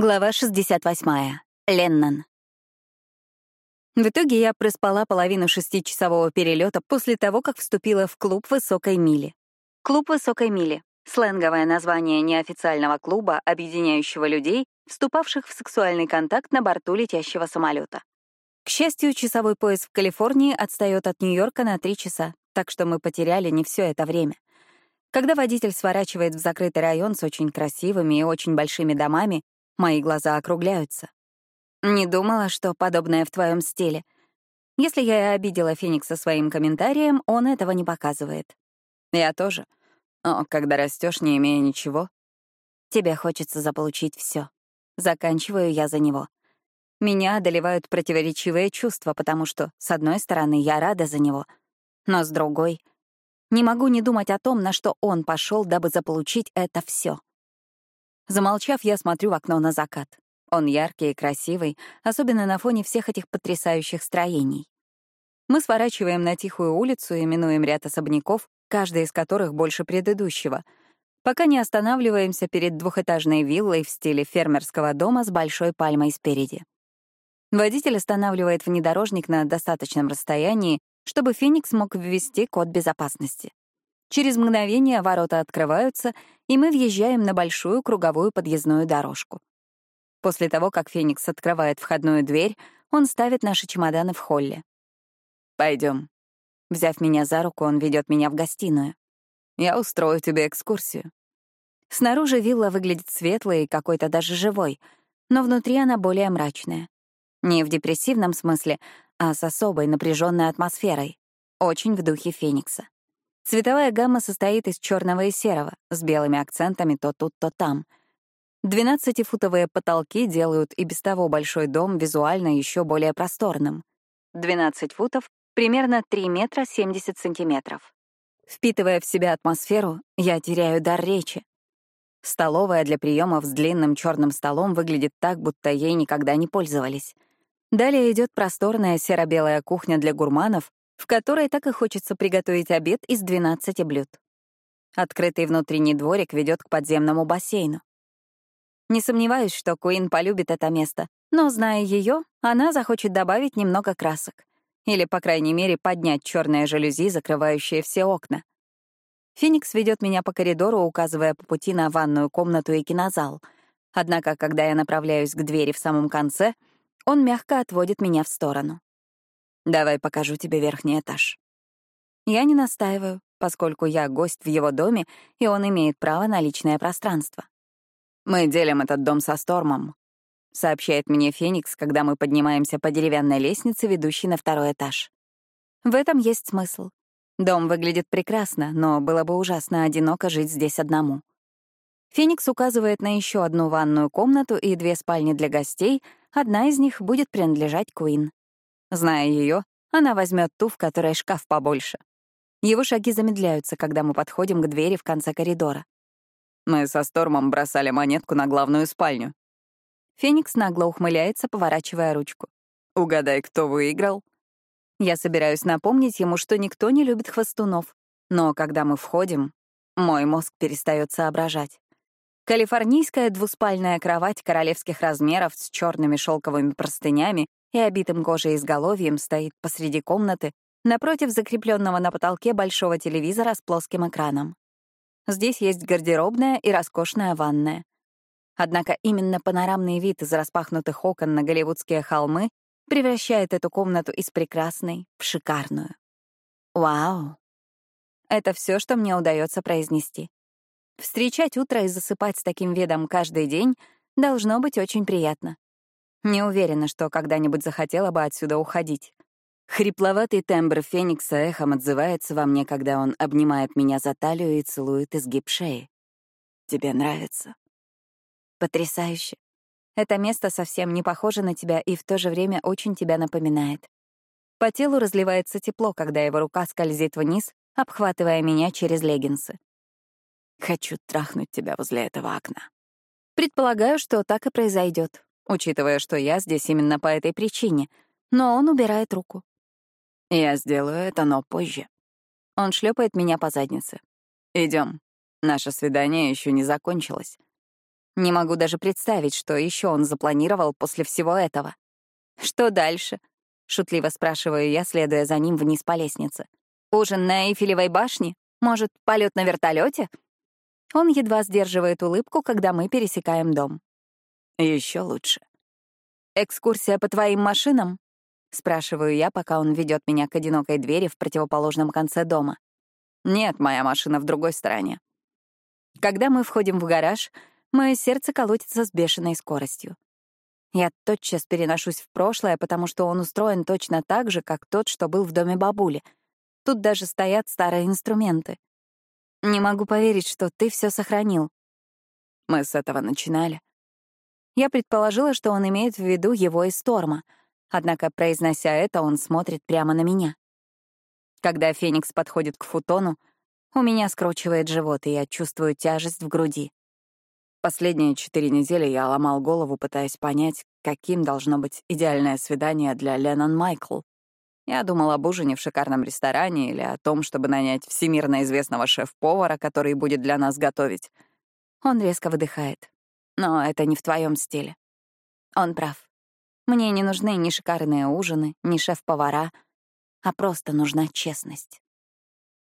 Глава 68. Леннон. В итоге я проспала половину шестичасового перелета после того, как вступила в клуб «Высокой мили». Клуб «Высокой мили» — сленговое название неофициального клуба, объединяющего людей, вступавших в сексуальный контакт на борту летящего самолета. К счастью, часовой пояс в Калифорнии отстает от Нью-Йорка на три часа, так что мы потеряли не все это время. Когда водитель сворачивает в закрытый район с очень красивыми и очень большими домами, Мои глаза округляются. Не думала, что подобное в твоем стиле. Если я и обидела Феникса своим комментарием, он этого не показывает. Я тоже. Но когда растешь, не имея ничего, тебе хочется заполучить все. Заканчиваю я за него. Меня одолевают противоречивые чувства, потому что, с одной стороны, я рада за него, но с другой — не могу не думать о том, на что он пошел, дабы заполучить это все. Замолчав, я смотрю в окно на закат. Он яркий и красивый, особенно на фоне всех этих потрясающих строений. Мы сворачиваем на тихую улицу и минуем ряд особняков, каждый из которых больше предыдущего, пока не останавливаемся перед двухэтажной виллой в стиле фермерского дома с большой пальмой спереди. Водитель останавливает внедорожник на достаточном расстоянии, чтобы Феникс мог ввести код безопасности. Через мгновение ворота открываются, и мы въезжаем на большую круговую подъездную дорожку. После того, как Феникс открывает входную дверь, он ставит наши чемоданы в холле. Пойдем. Взяв меня за руку, он ведет меня в гостиную. Я устрою тебе экскурсию. Снаружи вилла выглядит светлой и какой-то даже живой, но внутри она более мрачная. Не в депрессивном смысле, а с особой напряженной атмосферой, очень в духе Феникса. Цветовая гамма состоит из черного и серого, с белыми акцентами то тут, то там. Двенадцатифутовые потолки делают и без того большой дом визуально еще более просторным. 12 футов — примерно 3 метра 70 сантиметров. Впитывая в себя атмосферу, я теряю дар речи. Столовая для приемов с длинным черным столом выглядит так, будто ей никогда не пользовались. Далее идет просторная серо-белая кухня для гурманов, в которой так и хочется приготовить обед из 12 блюд. Открытый внутренний дворик ведет к подземному бассейну. Не сомневаюсь, что Куин полюбит это место, но, зная ее, она захочет добавить немного красок. Или, по крайней мере, поднять черные жалюзи, закрывающие все окна. Феникс ведет меня по коридору, указывая по пути на ванную комнату и кинозал. Однако, когда я направляюсь к двери в самом конце, он мягко отводит меня в сторону. Давай покажу тебе верхний этаж. Я не настаиваю, поскольку я гость в его доме, и он имеет право на личное пространство. Мы делим этот дом со Стормом, сообщает мне Феникс, когда мы поднимаемся по деревянной лестнице, ведущей на второй этаж. В этом есть смысл. Дом выглядит прекрасно, но было бы ужасно одиноко жить здесь одному. Феникс указывает на еще одну ванную комнату и две спальни для гостей, одна из них будет принадлежать Куин. Зная ее, она возьмет ту, в которой шкаф побольше. Его шаги замедляются, когда мы подходим к двери в конце коридора. Мы со Стормом бросали монетку на главную спальню. Феникс нагло ухмыляется, поворачивая ручку. «Угадай, кто выиграл?» Я собираюсь напомнить ему, что никто не любит хвостунов. Но когда мы входим, мой мозг перестает соображать. Калифорнийская двуспальная кровать королевских размеров с черными шелковыми простынями и обитым кожей изголовьем стоит посреди комнаты, напротив закрепленного на потолке большого телевизора с плоским экраном. Здесь есть гардеробная и роскошная ванная. Однако именно панорамный вид из распахнутых окон на голливудские холмы превращает эту комнату из прекрасной в шикарную. Вау! Это все, что мне удается произнести. Встречать утро и засыпать с таким видом каждый день должно быть очень приятно. Не уверена, что когда-нибудь захотела бы отсюда уходить. Хрипловатый тембр Феникса эхом отзывается во мне, когда он обнимает меня за талию и целует изгиб шеи. «Тебе нравится?» «Потрясающе. Это место совсем не похоже на тебя и в то же время очень тебя напоминает. По телу разливается тепло, когда его рука скользит вниз, обхватывая меня через леггинсы. Хочу трахнуть тебя возле этого окна. Предполагаю, что так и произойдет учитывая, что я здесь именно по этой причине, но он убирает руку. Я сделаю это, но позже. Он шлепает меня по заднице. Идем. Наше свидание еще не закончилось. Не могу даже представить, что еще он запланировал после всего этого. «Что дальше?» — шутливо спрашиваю я, следуя за ним вниз по лестнице. «Ужин на Эйфелевой башне? Может, полет на вертолете? Он едва сдерживает улыбку, когда мы пересекаем дом. Еще лучше. «Экскурсия по твоим машинам?» — спрашиваю я, пока он ведет меня к одинокой двери в противоположном конце дома. «Нет, моя машина в другой стороне». Когда мы входим в гараж, мое сердце колотится с бешеной скоростью. Я тотчас переношусь в прошлое, потому что он устроен точно так же, как тот, что был в доме бабули. Тут даже стоят старые инструменты. Не могу поверить, что ты все сохранил. Мы с этого начинали. Я предположила, что он имеет в виду его и Сторма, однако, произнося это, он смотрит прямо на меня. Когда Феникс подходит к футону, у меня скручивает живот, и я чувствую тяжесть в груди. Последние четыре недели я ломал голову, пытаясь понять, каким должно быть идеальное свидание для Леннон Майкл. Я думал об ужине в шикарном ресторане или о том, чтобы нанять всемирно известного шеф-повара, который будет для нас готовить. Он резко выдыхает. Но это не в твоем стиле. Он прав. Мне не нужны ни шикарные ужины, ни шеф-повара, а просто нужна честность.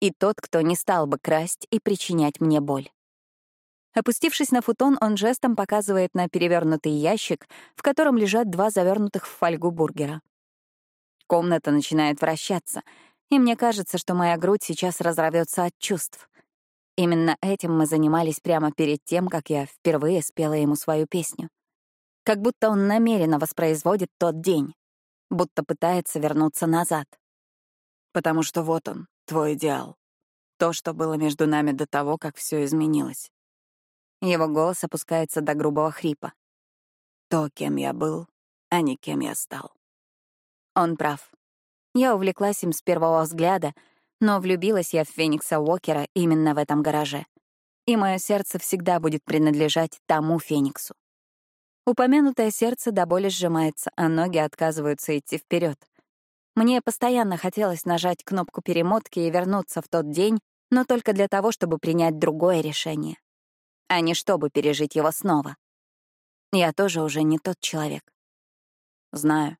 И тот, кто не стал бы красть и причинять мне боль. Опустившись на футон, он жестом показывает на перевернутый ящик, в котором лежат два завернутых в фольгу бургера. Комната начинает вращаться, и мне кажется, что моя грудь сейчас разорвется от чувств. Именно этим мы занимались прямо перед тем, как я впервые спела ему свою песню. Как будто он намеренно воспроизводит тот день, будто пытается вернуться назад. Потому что вот он, твой идеал. То, что было между нами до того, как все изменилось. Его голос опускается до грубого хрипа. То, кем я был, а не кем я стал. Он прав. Я увлеклась им с первого взгляда, но влюбилась я в Феникса Уокера именно в этом гараже. И мое сердце всегда будет принадлежать тому Фениксу. Упомянутое сердце до боли сжимается, а ноги отказываются идти вперед. Мне постоянно хотелось нажать кнопку перемотки и вернуться в тот день, но только для того, чтобы принять другое решение, а не чтобы пережить его снова. Я тоже уже не тот человек. Знаю.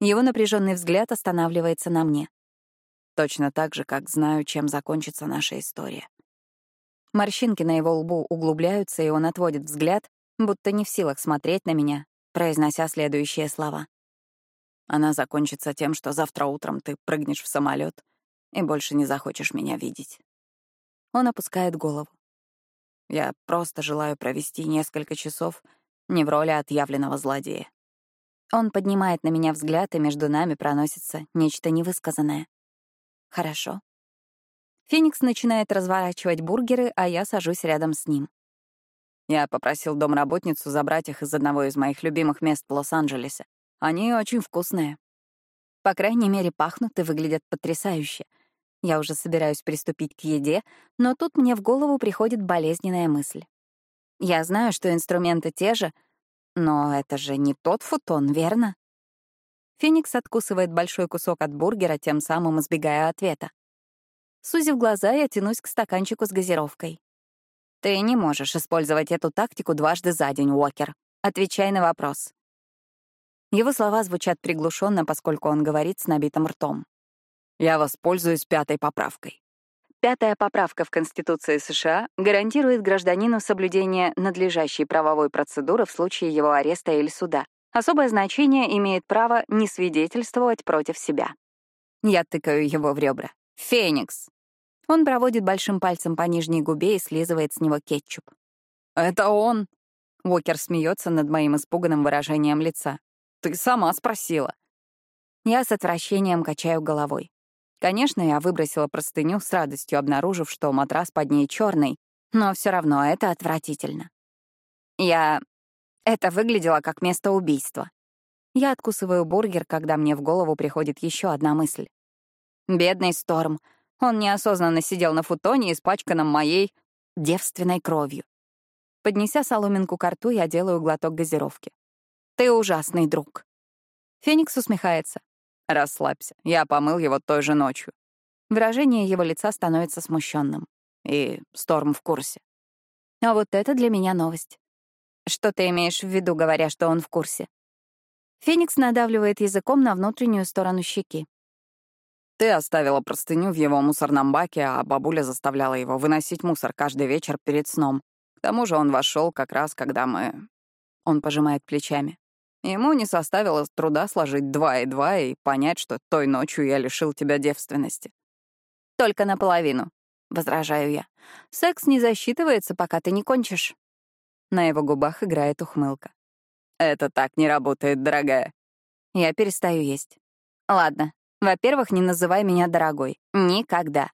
Его напряженный взгляд останавливается на мне. Точно так же, как знаю, чем закончится наша история. Морщинки на его лбу углубляются, и он отводит взгляд, будто не в силах смотреть на меня, произнося следующие слова. Она закончится тем, что завтра утром ты прыгнешь в самолет и больше не захочешь меня видеть. Он опускает голову. Я просто желаю провести несколько часов не в роли отъявленного злодея. Он поднимает на меня взгляд, и между нами проносится нечто невысказанное. Хорошо. Феникс начинает разворачивать бургеры, а я сажусь рядом с ним. Я попросил домработницу забрать их из одного из моих любимых мест в Лос-Анджелесе. Они очень вкусные. По крайней мере, пахнут и выглядят потрясающе. Я уже собираюсь приступить к еде, но тут мне в голову приходит болезненная мысль. Я знаю, что инструменты те же — но это же не тот футон, верно? Феникс откусывает большой кусок от бургера, тем самым избегая ответа. Сузив глаза, я тянусь к стаканчику с газировкой. «Ты не можешь использовать эту тактику дважды за день, Уокер. Отвечай на вопрос». Его слова звучат приглушенно, поскольку он говорит с набитым ртом. «Я воспользуюсь пятой поправкой». Пятая поправка в Конституции США гарантирует гражданину соблюдение надлежащей правовой процедуры в случае его ареста или суда. Особое значение имеет право не свидетельствовать против себя. Я тыкаю его в ребра. «Феникс!» Он проводит большим пальцем по нижней губе и слизывает с него кетчуп. «Это он!» Уокер смеется над моим испуганным выражением лица. «Ты сама спросила». Я с отвращением качаю головой. Конечно, я выбросила простыню с радостью, обнаружив, что матрас под ней черный, но все равно это отвратительно. Я... Это выглядело как место убийства. Я откусываю бургер, когда мне в голову приходит еще одна мысль. Бедный Сторм. Он неосознанно сидел на футоне, испачканном моей девственной кровью. Поднеся соломинку к рту, я делаю глоток газировки. «Ты ужасный друг». Феникс усмехается. Расслабься, я помыл его той же ночью. Выражение его лица становится смущенным. И Сторм в курсе. А вот это для меня новость. Что ты имеешь в виду, говоря, что он в курсе? Феникс надавливает языком на внутреннюю сторону щеки. Ты оставила простыню в его мусорном баке, а бабуля заставляла его выносить мусор каждый вечер перед сном. К тому же он вошел как раз, когда мы... Он пожимает плечами. Ему не составило труда сложить два и два и понять, что той ночью я лишил тебя девственности. Только наполовину, — возражаю я. Секс не засчитывается, пока ты не кончишь. На его губах играет ухмылка. Это так не работает, дорогая. Я перестаю есть. Ладно, во-первых, не называй меня дорогой. Никогда.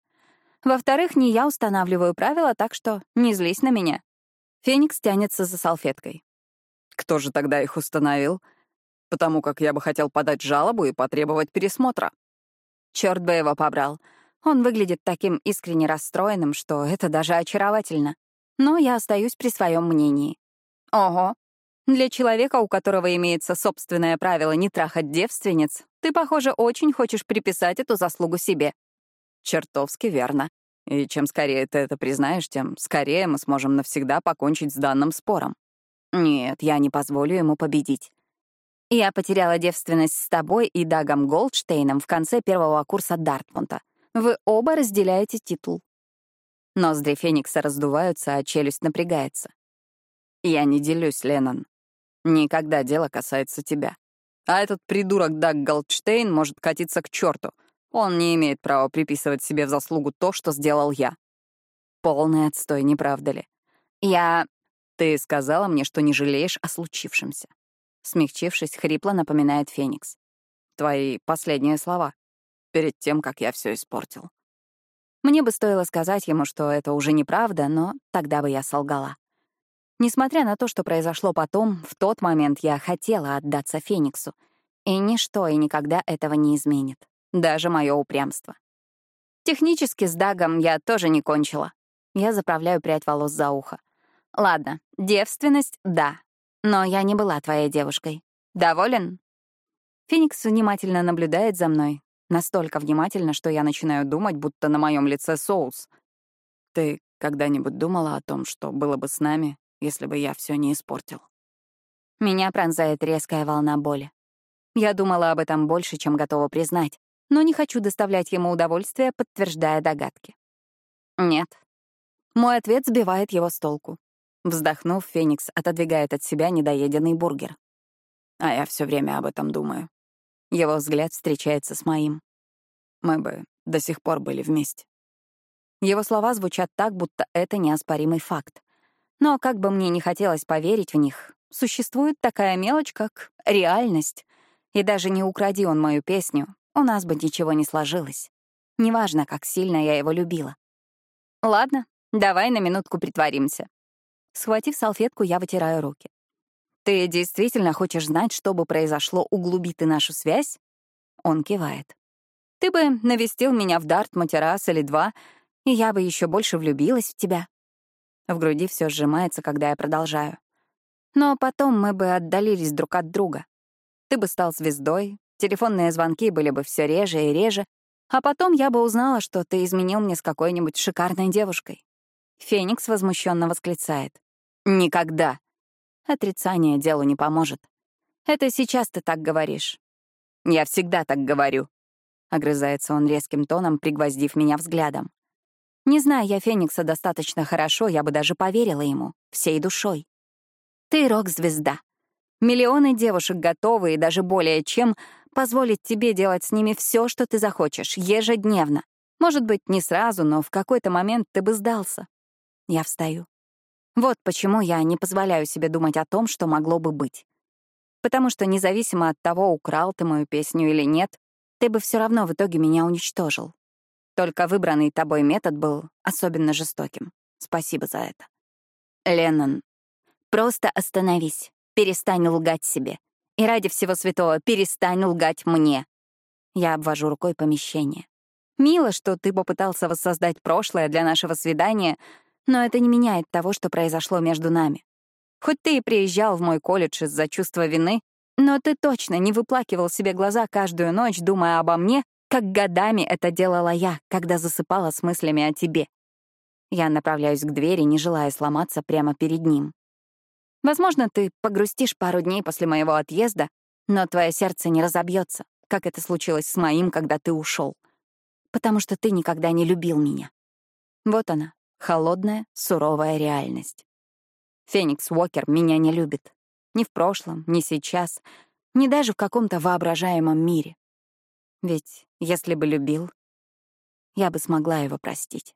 Во-вторых, не я устанавливаю правила, так что не злись на меня. Феникс тянется за салфеткой. Кто же тогда их установил? Потому как я бы хотел подать жалобу и потребовать пересмотра. Черт бы его побрал. Он выглядит таким искренне расстроенным, что это даже очаровательно. Но я остаюсь при своем мнении. Ого, для человека, у которого имеется собственное правило не трахать девственниц, ты, похоже, очень хочешь приписать эту заслугу себе. Чертовски верно. И чем скорее ты это признаешь, тем скорее мы сможем навсегда покончить с данным спором. Нет, я не позволю ему победить. Я потеряла девственность с тобой и Дагом Голдштейном в конце первого курса Дартмунта. Вы оба разделяете титул. Ноздри Феникса раздуваются, а челюсть напрягается. Я не делюсь, Леннон. Никогда дело касается тебя. А этот придурок Даг Голдштейн может катиться к черту. Он не имеет права приписывать себе в заслугу то, что сделал я. Полный отстой, не правда ли? Я... Ты сказала мне, что не жалеешь о случившемся. Смягчившись, хрипло напоминает Феникс. Твои последние слова. Перед тем, как я все испортил. Мне бы стоило сказать ему, что это уже неправда, но тогда бы я солгала. Несмотря на то, что произошло потом, в тот момент я хотела отдаться Фениксу. И ничто и никогда этого не изменит. Даже мое упрямство. Технически с Дагом я тоже не кончила. Я заправляю прядь волос за ухо. Ладно, девственность — да. Но я не была твоей девушкой. Доволен? Феникс внимательно наблюдает за мной. Настолько внимательно, что я начинаю думать, будто на моем лице соус. Ты когда-нибудь думала о том, что было бы с нами, если бы я все не испортил. Меня пронзает резкая волна боли. Я думала об этом больше, чем готова признать, но не хочу доставлять ему удовольствие, подтверждая догадки. Нет. Мой ответ сбивает его с толку. Вздохнув, Феникс отодвигает от себя недоеденный бургер. А я все время об этом думаю. Его взгляд встречается с моим. Мы бы до сих пор были вместе. Его слова звучат так, будто это неоспоримый факт. Но как бы мне не хотелось поверить в них, существует такая мелочь, как реальность. И даже не укради он мою песню, у нас бы ничего не сложилось. Неважно, как сильно я его любила. Ладно, давай на минутку притворимся. Схватив салфетку, я вытираю руки. Ты действительно хочешь знать, что бы произошло, углуби ты нашу связь? Он кивает. Ты бы навестил меня в Дартмуте раз или два, и я бы еще больше влюбилась в тебя. В груди все сжимается, когда я продолжаю. Но потом мы бы отдалились друг от друга. Ты бы стал звездой, телефонные звонки были бы все реже и реже, а потом я бы узнала, что ты изменил мне с какой-нибудь шикарной девушкой. Феникс возмущенно восклицает. «Никогда!» Отрицание делу не поможет. Это сейчас ты так говоришь. Я всегда так говорю. Огрызается он резким тоном, пригвоздив меня взглядом. Не зная я Феникса достаточно хорошо, я бы даже поверила ему, всей душой. Ты рок-звезда. Миллионы девушек готовы и даже более чем позволить тебе делать с ними все, что ты захочешь, ежедневно. Может быть, не сразу, но в какой-то момент ты бы сдался. Я встаю. Вот почему я не позволяю себе думать о том, что могло бы быть. Потому что независимо от того, украл ты мою песню или нет, ты бы все равно в итоге меня уничтожил. Только выбранный тобой метод был особенно жестоким. Спасибо за это. Леннон, просто остановись. Перестань лгать себе. И ради всего святого перестань лгать мне. Я обвожу рукой помещение. Мило, что ты попытался воссоздать прошлое для нашего свидания, но это не меняет того, что произошло между нами. Хоть ты и приезжал в мой колледж из-за чувства вины, но ты точно не выплакивал себе глаза каждую ночь, думая обо мне как годами это делала я, когда засыпала с мыслями о тебе. Я направляюсь к двери, не желая сломаться прямо перед ним. Возможно, ты погрустишь пару дней после моего отъезда, но твое сердце не разобьется, как это случилось с моим, когда ты ушел, потому что ты никогда не любил меня. Вот она, холодная, суровая реальность. Феникс Уокер меня не любит. Ни в прошлом, ни сейчас, ни даже в каком-то воображаемом мире. Ведь если бы любил, я бы смогла его простить.